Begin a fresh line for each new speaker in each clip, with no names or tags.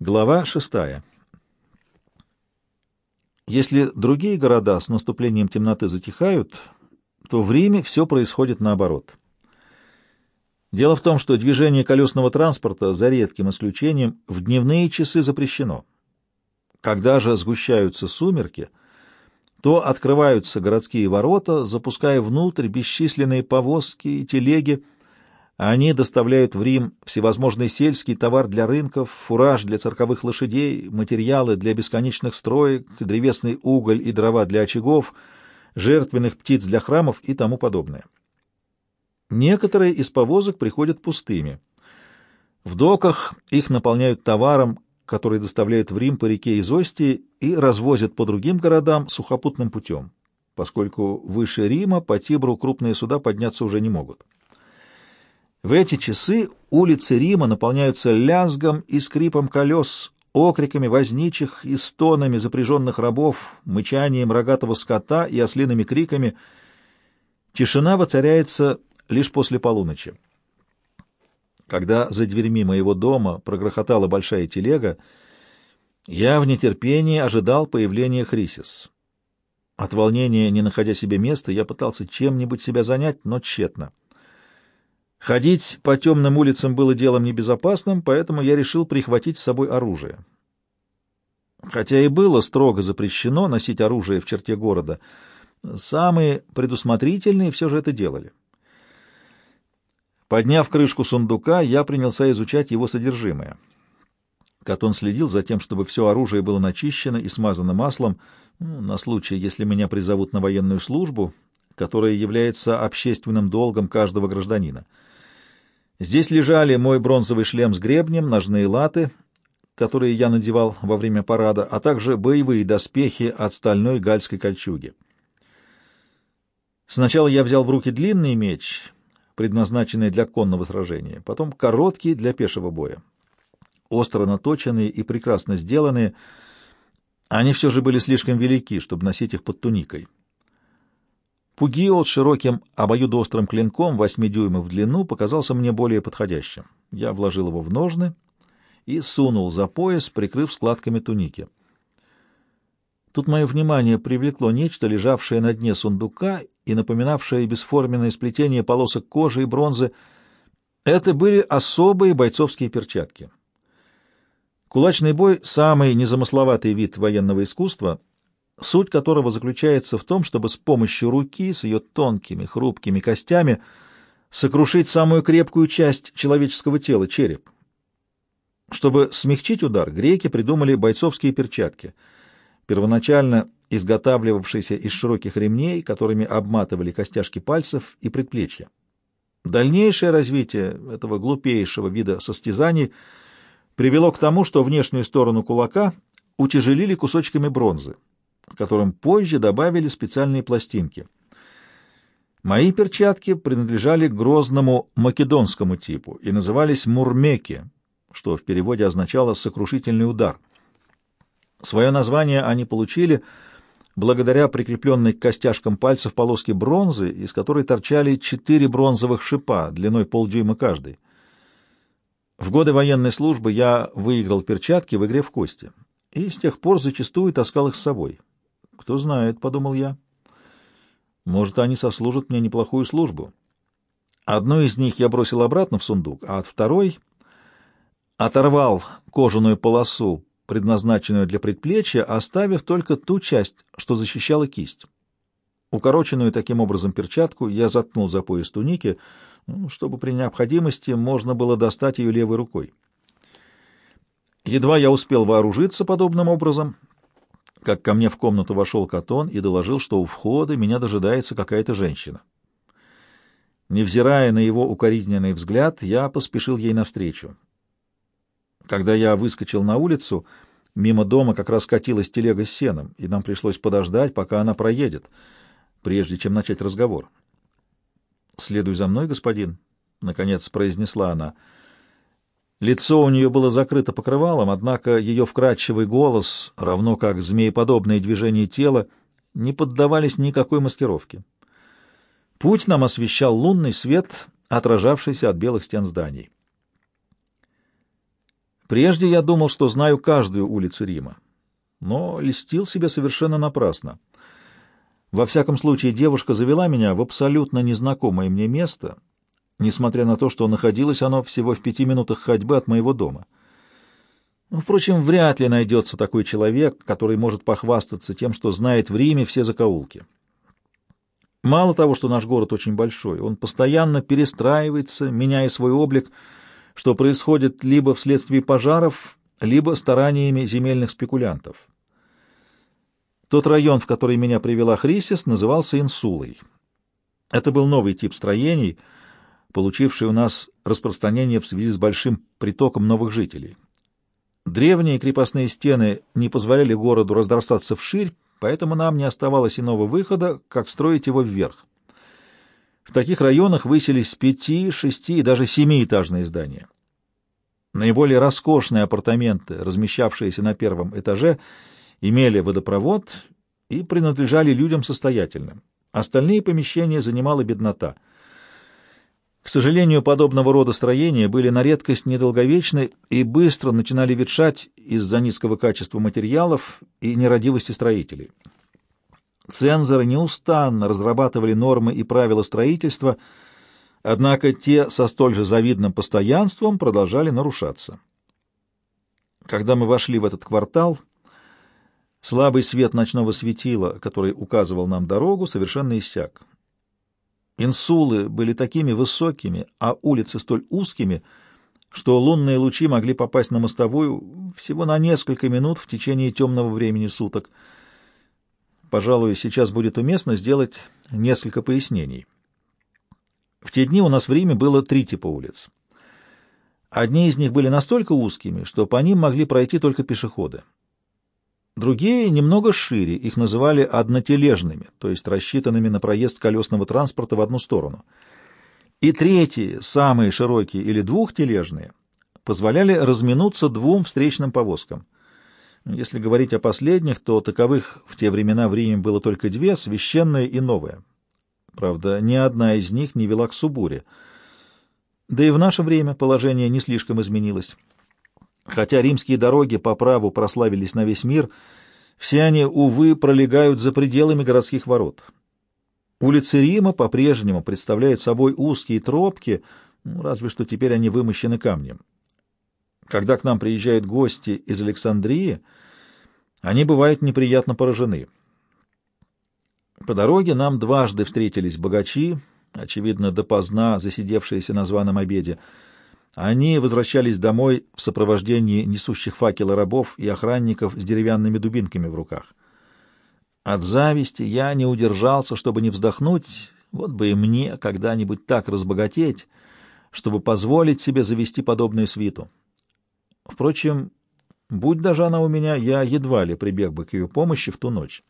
Глава шестая. Если другие города с наступлением темноты затихают, то в Риме все происходит наоборот. Дело в том, что движение колесного транспорта, за редким исключением, в дневные часы запрещено. Когда же сгущаются сумерки, то открываются городские ворота, запуская внутрь бесчисленные повозки и телеги, они доставляют в Рим всевозможный сельский товар для рынков, фураж для цирковых лошадей, материалы для бесконечных строек, древесный уголь и дрова для очагов, жертвенных птиц для храмов и тому подобное. Некоторые из повозок приходят пустыми. В доках их наполняют товаром, который доставляют в Рим по реке Изостии и развозят по другим городам сухопутным путем, поскольку выше Рима по Тибру крупные суда подняться уже не могут. В эти часы улицы Рима наполняются лязгом и скрипом колес, окриками возничих и стонами запряженных рабов, мычанием рогатого скота и ослиными криками. Тишина воцаряется лишь после полуночи. Когда за дверьми моего дома прогрохотала большая телега, я в нетерпении ожидал появления Хрисис. От волнения, не находя себе места, я пытался чем-нибудь себя занять, но тщетно. Ходить по темным улицам было делом небезопасным, поэтому я решил прихватить с собой оружие. Хотя и было строго запрещено носить оружие в черте города, самые предусмотрительные все же это делали. Подняв крышку сундука, я принялся изучать его содержимое. Катон следил за тем, чтобы все оружие было начищено и смазано маслом, ну, на случай, если меня призовут на военную службу, которая является общественным долгом каждого гражданина. Здесь лежали мой бронзовый шлем с гребнем, ножные латы, которые я надевал во время парада, а также боевые доспехи от стальной гальской кольчуги. Сначала я взял в руки длинный меч, предназначенный для конного сражения, потом короткий для пешего боя. Остро наточенные и прекрасно сделанные, они все же были слишком велики, чтобы носить их под туникой. Пугио с широким обоюдоострым клинком 8 дюймов в длину показался мне более подходящим. Я вложил его в ножны и сунул за пояс, прикрыв складками туники. Тут мое внимание привлекло нечто, лежавшее на дне сундука и напоминавшее бесформенное сплетение полосок кожи и бронзы. Это были особые бойцовские перчатки. Кулачный бой — самый незамысловатый вид военного искусства — суть которого заключается в том, чтобы с помощью руки, с ее тонкими, хрупкими костями, сокрушить самую крепкую часть человеческого тела — череп. Чтобы смягчить удар, греки придумали бойцовские перчатки, первоначально изготавливавшиеся из широких ремней, которыми обматывали костяшки пальцев и предплечья. Дальнейшее развитие этого глупейшего вида состязаний привело к тому, что внешнюю сторону кулака утяжелили кусочками бронзы, которым позже добавили специальные пластинки. Мои перчатки принадлежали грозному македонскому типу и назывались мурмеки, что в переводе означало «сокрушительный удар». Свое название они получили благодаря прикрепленной к костяшкам пальцев полоске бронзы, из которой торчали четыре бронзовых шипа длиной полдюйма каждый. В годы военной службы я выиграл перчатки в игре в кости и с тех пор зачастую таскал их с собой. Кто знает, — подумал я. Может, они сослужат мне неплохую службу. Одну из них я бросил обратно в сундук, а от второй оторвал кожаную полосу, предназначенную для предплечья, оставив только ту часть, что защищала кисть. Укороченную таким образом перчатку я заткнул за пояс туники, чтобы при необходимости можно было достать ее левой рукой. Едва я успел вооружиться подобным образом, как ко мне в комнату вошел Катон и доложил, что у входа меня дожидается какая-то женщина. Невзирая на его укоризненный взгляд, я поспешил ей навстречу. Когда я выскочил на улицу, мимо дома как раз катилась телега с сеном, и нам пришлось подождать, пока она проедет, прежде чем начать разговор. «Следуй за мной, господин», — наконец произнесла она, — Лицо у нее было закрыто покрывалом, однако ее вкрадчивый голос, равно как змееподобные движения тела, не поддавались никакой маскировке. Путь нам освещал лунный свет, отражавшийся от белых стен зданий. Прежде я думал, что знаю каждую улицу Рима, но льстил себе совершенно напрасно. Во всяком случае, девушка завела меня в абсолютно незнакомое мне место, несмотря на то, что находилось оно всего в пяти минутах ходьбы от моего дома. Впрочем, вряд ли найдется такой человек, который может похвастаться тем, что знает в Риме все закоулки. Мало того, что наш город очень большой, он постоянно перестраивается, меняя свой облик, что происходит либо вследствие пожаров, либо стараниями земельных спекулянтов. Тот район, в который меня привела Хрисис, назывался Инсулой. Это был новый тип строений, получивший у нас распространение в связи с большим притоком новых жителей. Древние крепостные стены не позволяли городу разрастаться вширь, поэтому нам не оставалось иного выхода, как строить его вверх. В таких районах высились пяти, шести и даже семиэтажные здания. Наиболее роскошные апартаменты, размещавшиеся на первом этаже, имели водопровод и принадлежали людям состоятельным. Остальные помещения занимала беднота. К сожалению, подобного рода строения были на редкость недолговечны и быстро начинали ветшать из-за низкого качества материалов и нерадивости строителей. Цензоры неустанно разрабатывали нормы и правила строительства, однако те со столь же завидным постоянством продолжали нарушаться. Когда мы вошли в этот квартал, слабый свет ночного светила, который указывал нам дорогу, совершенно иссяк. Инсулы были такими высокими, а улицы столь узкими, что лунные лучи могли попасть на мостовую всего на несколько минут в течение темного времени суток — Пожалуй, сейчас будет уместно сделать несколько пояснений. В те дни у нас в Риме было три типа улиц. Одни из них были настолько узкими, что по ним могли пройти только пешеходы. Другие немного шире, их называли однотележными, то есть рассчитанными на проезд колесного транспорта в одну сторону. И третьи, самые широкие или двухтележные, позволяли разминуться двум встречным повозкам. Если говорить о последних, то таковых в те времена в Риме было только две, священная и новая. Правда, ни одна из них не вела к Субуре. Да и в наше время положение не слишком изменилось. Хотя римские дороги по праву прославились на весь мир, все они, увы, пролегают за пределами городских ворот. Улицы Рима по-прежнему представляют собой узкие тропки, ну, разве что теперь они вымощены камнем. Когда к нам приезжают гости из Александрии, они бывают неприятно поражены. По дороге нам дважды встретились богачи, очевидно, допоздна засидевшиеся на званом обеде. Они возвращались домой в сопровождении несущих факелы рабов и охранников с деревянными дубинками в руках. От зависти я не удержался, чтобы не вздохнуть, вот бы и мне когда-нибудь так разбогатеть, чтобы позволить себе завести подобную свиту. Впрочем, будь даже она у меня, я едва ли прибег бы к ее помощи в ту ночь.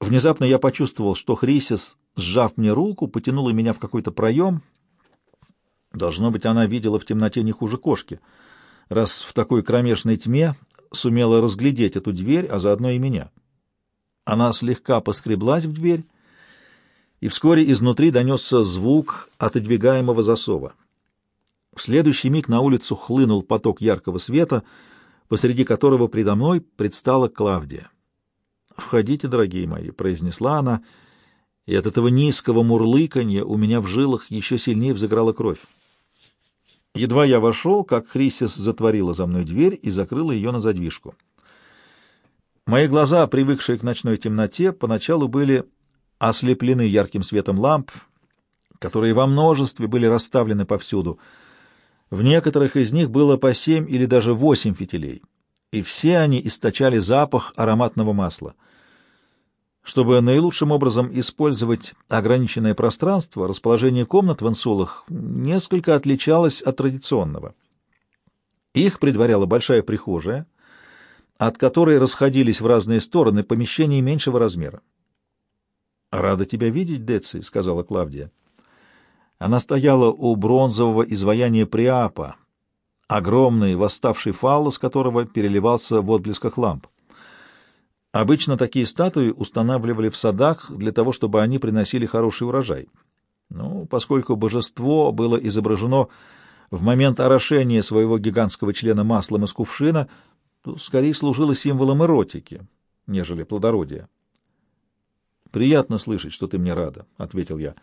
Внезапно я почувствовал, что Хрисис, сжав мне руку, потянула меня в какой-то проем. Должно быть, она видела в темноте не хуже кошки, раз в такой кромешной тьме сумела разглядеть эту дверь, а заодно и меня. Она слегка поскреблась в дверь, и вскоре изнутри донесся звук отодвигаемого засова. В следующий миг на улицу хлынул поток яркого света, посреди которого предо мной предстала Клавдия. «Входите, дорогие мои», — произнесла она, и от этого низкого мурлыканья у меня в жилах еще сильнее взыграла кровь. Едва я вошел, как Хрисис затворила за мной дверь и закрыла ее на задвижку. Мои глаза, привыкшие к ночной темноте, поначалу были ослеплены ярким светом ламп, которые во множестве были расставлены повсюду — в некоторых из них было по семь или даже восемь фитилей, и все они источали запах ароматного масла. Чтобы наилучшим образом использовать ограниченное пространство, расположение комнат в инсулах несколько отличалось от традиционного. Их предваряла большая прихожая, от которой расходились в разные стороны помещения меньшего размера. «Рада тебя видеть, Деци», — сказала Клавдия. Она стояла у бронзового изваяния Приапа, огромный восставший фаллос которого переливался в отблесках ламп. Обычно такие статуи устанавливали в садах для того, чтобы они приносили хороший урожай. Ну, поскольку божество было изображено в момент орошения своего гигантского члена маслом из кувшина, то скорее служила символом эротики, нежели плодородия. «Приятно слышать, что ты мне рада», — ответил я.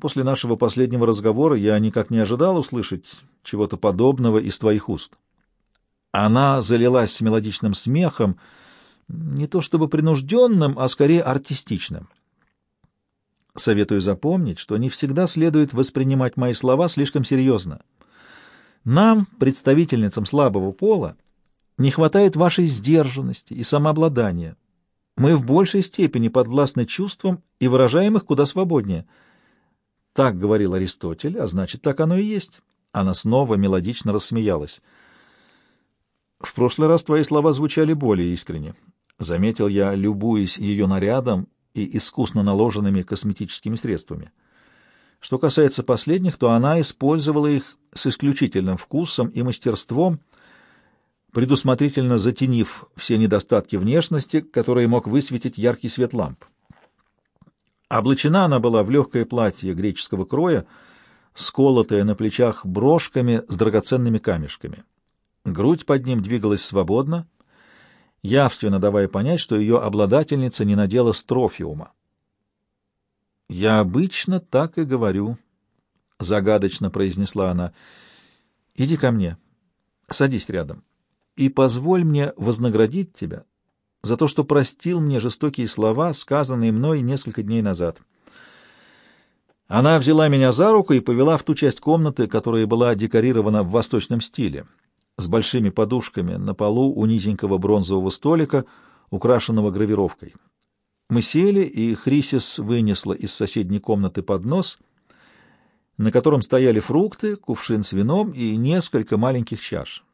«После нашего последнего разговора я никак не ожидал услышать чего-то подобного из твоих уст». Она залилась мелодичным смехом, не то чтобы принужденным, а скорее артистичным. Советую запомнить, что не всегда следует воспринимать мои слова слишком серьезно. Нам, представительницам слабого пола, не хватает вашей сдержанности и самообладания. Мы в большей степени подвластны чувствам и выражаем их куда свободнее. Так говорил Аристотель, а значит, так оно и есть. Она снова мелодично рассмеялась. В прошлый раз твои слова звучали более искренне. Заметил я, любуясь ее нарядом и искусно наложенными косметическими средствами. Что касается последних, то она использовала их с исключительным вкусом и мастерством, предусмотрительно затенив все недостатки внешности, которые мог высветить яркий свет ламп. Облачена она была в легкое платье греческого кроя, сколотое на плечах брошками с драгоценными камешками. Грудь под ним двигалась свободно, явственно давая понять, что ее обладательница не надела строфиума. «Я обычно так и говорю», — загадочно произнесла она. «Иди ко мне, садись рядом, и позволь мне вознаградить тебя за то, что простил мне жестокие слова, сказанные мной несколько дней назад». Она взяла меня за руку и повела в ту часть комнаты, которая была декорирована в восточном стиле с большими подушками на полу у низенького бронзового столика, украшенного гравировкой. Мы сели, и Хрисис вынесла из соседней комнаты поднос, на котором стояли фрукты, кувшин с вином и несколько маленьких чаш.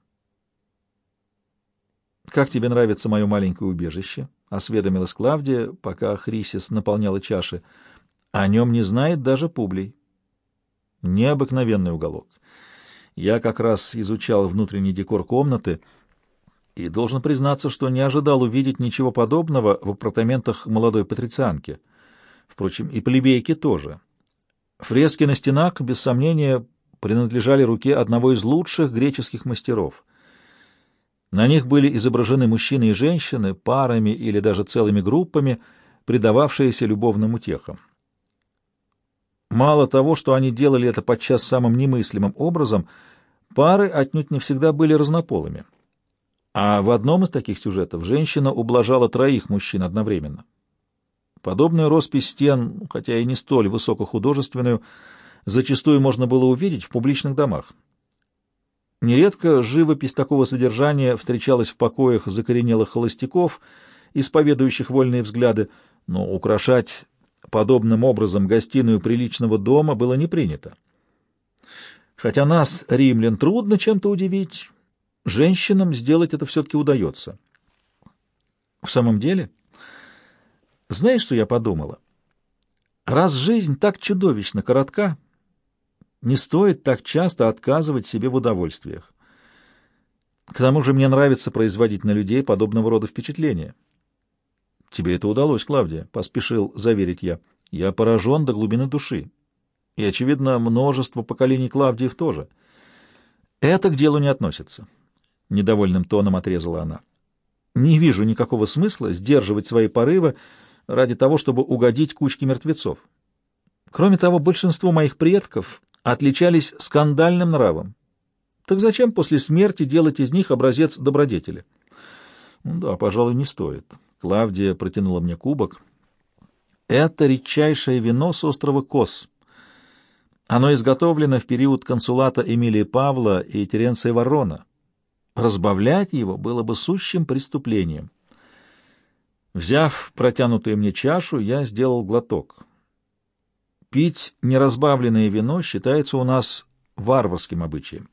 «Как тебе нравится мое маленькое убежище?» — осведомилась Клавдия, пока Хрисис наполняла чаши. «О нем не знает даже Публий». «Необыкновенный уголок». Я как раз изучал внутренний декор комнаты и должен признаться, что не ожидал увидеть ничего подобного в апартаментах молодой патрицианки. Впрочем, и плебейки тоже. Фрески на стенах, без сомнения, принадлежали руке одного из лучших греческих мастеров. На них были изображены мужчины и женщины, парами или даже целыми группами, предававшиеся любовным утехам. Мало того, что они делали это подчас самым немыслимым образом, пары отнюдь не всегда были разнополыми. А в одном из таких сюжетов женщина ублажала троих мужчин одновременно. Подобную роспись стен, хотя и не столь высокохудожественную, зачастую можно было увидеть в публичных домах. Нередко живопись такого содержания встречалась в покоях закоренелых холостяков, исповедующих вольные взгляды, но украшать подобным образом гостиную приличного дома было не принято. Хотя нас, римлян, трудно чем-то удивить, женщинам сделать это все-таки удается. В самом деле, знаешь, что я подумала? Раз жизнь так чудовищно коротка, не стоит так часто отказывать себе в удовольствиях. К тому же мне нравится производить на людей подобного рода впечатления. «Тебе это удалось, Клавдия», — поспешил заверить я. «Я поражен до глубины души. И, очевидно, множество поколений Клавдиев тоже. Это к делу не относится», — недовольным тоном отрезала она. «Не вижу никакого смысла сдерживать свои порывы ради того, чтобы угодить кучке мертвецов. Кроме того, большинство моих предков отличались скандальным нравом. Так зачем после смерти делать из них образец добродетели?» «Да, пожалуй, не стоит». Клавдия протянула мне кубок. Это редчайшее вино с острова Кос. Оно изготовлено в период консулата Эмилии Павла и Теренция Ворона. Разбавлять его было бы сущим преступлением. Взяв протянутую мне чашу, я сделал глоток. Пить неразбавленное вино считается у нас варварским обычаем.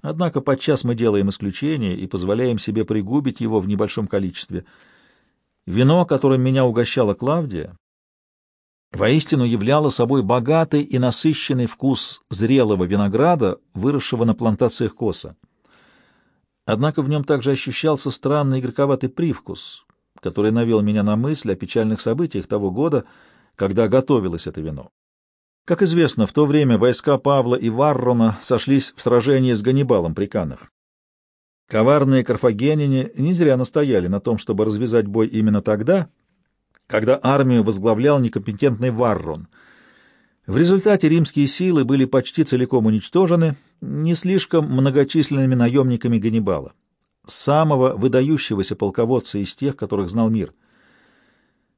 Однако подчас мы делаем исключение и позволяем себе пригубить его в небольшом количестве — Вино, которым меня угощала Клавдия, воистину являло собой богатый и насыщенный вкус зрелого винограда, выросшего на плантациях коса. Однако в нем также ощущался странный горьковатый привкус, который навел меня на мысль о печальных событиях того года, когда готовилось это вино. Как известно, в то время войска Павла и Варрона сошлись в сражении с Ганнибалом при Канах. Коварные карфагеняне не зря настояли на том, чтобы развязать бой именно тогда, когда армию возглавлял некомпетентный Варрон. В результате римские силы были почти целиком уничтожены не слишком многочисленными наемниками Ганнибала, самого выдающегося полководца из тех, которых знал мир.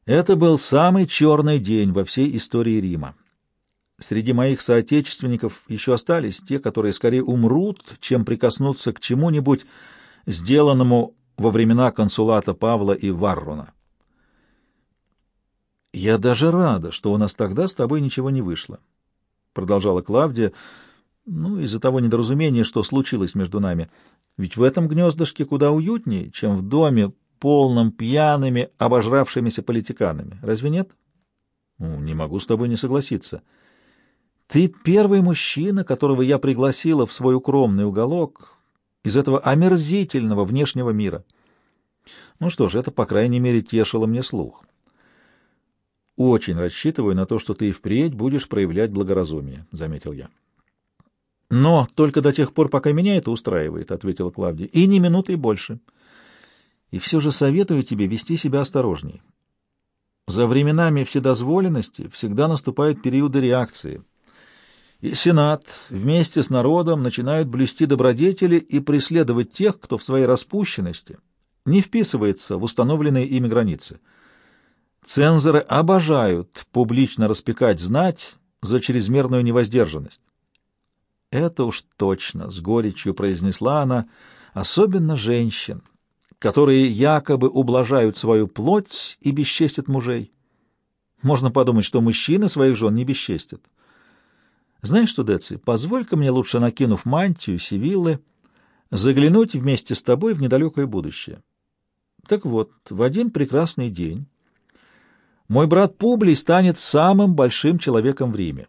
Это был самый черный день во всей истории Рима. Среди моих соотечественников еще остались те, которые скорее умрут, чем прикоснутся к чему-нибудь, сделанному во времена консулата Павла и Варрона. «Я даже рада, что у нас тогда с тобой ничего не вышло», — продолжала Клавдия, ну, из-за того недоразумения, что случилось между нами. Ведь в этом гнездышке куда уютнее, чем в доме, полном пьяными, обожравшимися политиканами. Разве нет? Ну, не могу с тобой не согласиться. Ты первый мужчина, которого я пригласила в свой укромный уголок из этого омерзительного внешнего мира. Ну что ж, это, по крайней мере, тешило мне слух. Очень рассчитываю на то, что ты и впредь будешь проявлять благоразумие, — заметил я. Но только до тех пор, пока меня это устраивает, — ответила Клавдия, — и ни минуты больше. И все же советую тебе вести себя осторожней. За временами вседозволенности всегда наступают периоды реакции — и Сенат вместе с народом начинают блюсти добродетели и преследовать тех, кто в своей распущенности не вписывается в установленные ими границы. Цензоры обожают публично распекать знать за чрезмерную невоздержанность. «Это уж точно», — с горечью произнесла она, — «особенно женщин, которые якобы ублажают свою плоть и бесчестят мужей. Можно подумать, что мужчины своих жен не бесчестят». Знаешь что, Деци, позволь-ка мне лучше, накинув мантию, сивиллы, заглянуть вместе с тобой в недалекое будущее. Так вот, в один прекрасный день мой брат Публий станет самым большим человеком в Риме.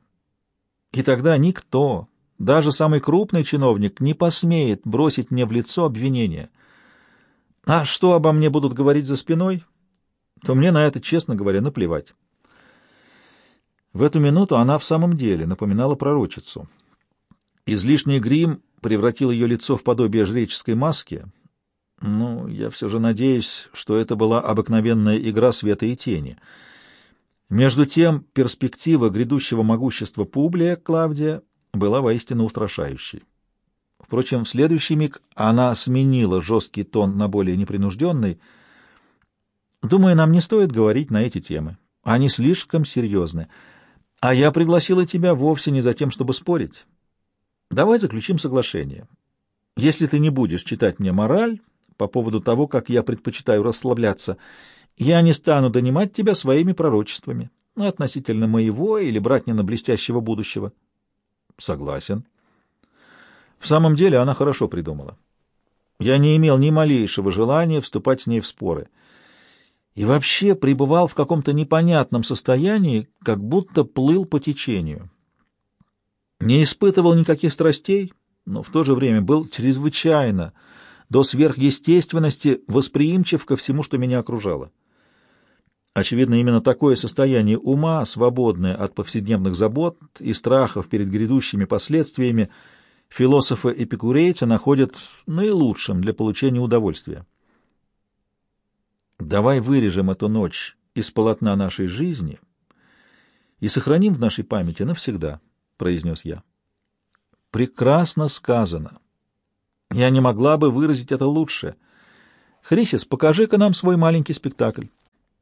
И тогда никто, даже самый крупный чиновник, не посмеет бросить мне в лицо обвинение. А что обо мне будут говорить за спиной, то мне на это, честно говоря, наплевать. В эту минуту она в самом деле напоминала пророчицу. Излишний грим превратил ее лицо в подобие жреческой маски. Ну, я все же надеюсь, что это была обыкновенная игра света и тени. Между тем, перспектива грядущего могущества Публия Клавдия была воистину устрашающей. Впрочем, в следующий миг она сменила жесткий тон на более непринужденный. Думаю, нам не стоит говорить на эти темы. Они слишком серьезны. А я пригласила тебя вовсе не за тем, чтобы спорить. Давай заключим соглашение. Если ты не будешь читать мне мораль по поводу того, как я предпочитаю расслабляться, я не стану донимать тебя своими пророчествами относительно моего или братнина блестящего будущего. Согласен. В самом деле она хорошо придумала. Я не имел ни малейшего желания вступать с ней в споры — и вообще пребывал в каком-то непонятном состоянии, как будто плыл по течению. Не испытывал никаких страстей, но в то же время был чрезвычайно, до сверхъестественности, восприимчив ко всему, что меня окружало. Очевидно, именно такое состояние ума, свободное от повседневных забот и страхов перед грядущими последствиями, философы-эпикурейцы находят наилучшим для получения удовольствия. Давай вырежем эту ночь из полотна нашей жизни и сохраним в нашей памяти навсегда, — произнес я. Прекрасно сказано. Я не могла бы выразить это лучше. Хрисис, покажи-ка нам свой маленький спектакль.